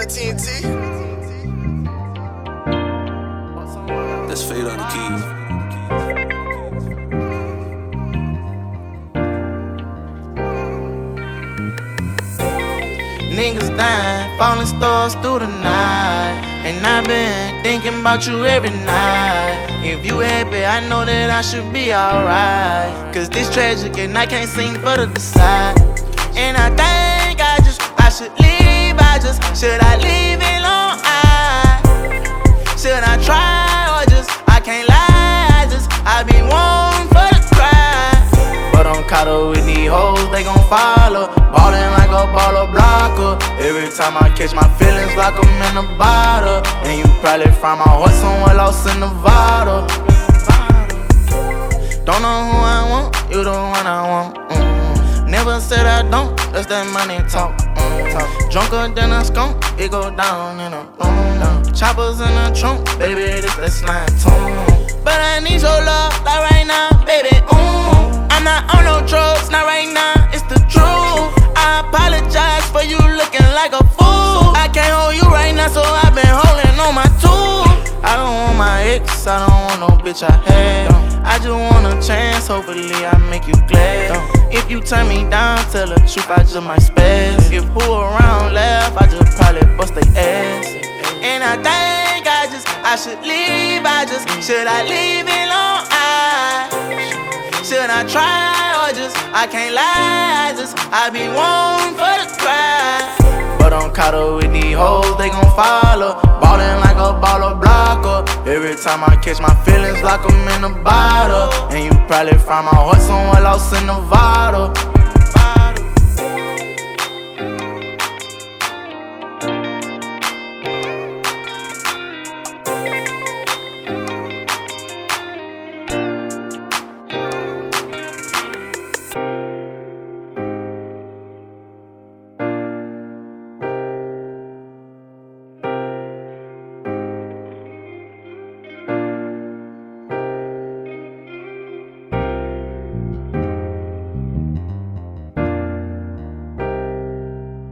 up TNT. That's fade on the keys. Niggas dying, falling stars through the night. And I've been thinking about you every night. If you happy, I know that I should be alright. Cause this tragic and I can't seem for to decide. And I think I just, I should leave. I just, should I leave it long? I, should I try or just, I can't lie. I just, I be one for the cry. But I'm caught up with these hoes, they gon' follow. Ballin' like a baller blocker. Every time I catch my feelings like I'm in a bottle. And you probably find my heart somewhere lost in Nevada. Don't know who I want, you the one I want. mm Never said I don't, that's that money talk. Mm. Drunker than a skunk, it go down in a room. Choppers in the trunk, baby, this that slime tune. But I need your love, like right now, baby. Ooh. I'm not on no drugs, not right now, it's the truth. I apologize for you looking like a fool. I can't hold you right now, so I've been holding on my tool. Want I don't want no bitch I had. I just want a chance, hopefully I make you glad. If you turn me down, tell the truth, I just might spaz. If who around laugh, I just probably bust they ass. And I think I just, I should leave, I just, should I leave it long? I, should I try or just, I can't lie, I just, I be one for the cry. But I'm caught up with these hoes, they gon' follow. Ballin' like a baller. Every time I catch my feelings like I'm in a bottle. And you probably find my heart somewhere lost in Nevada.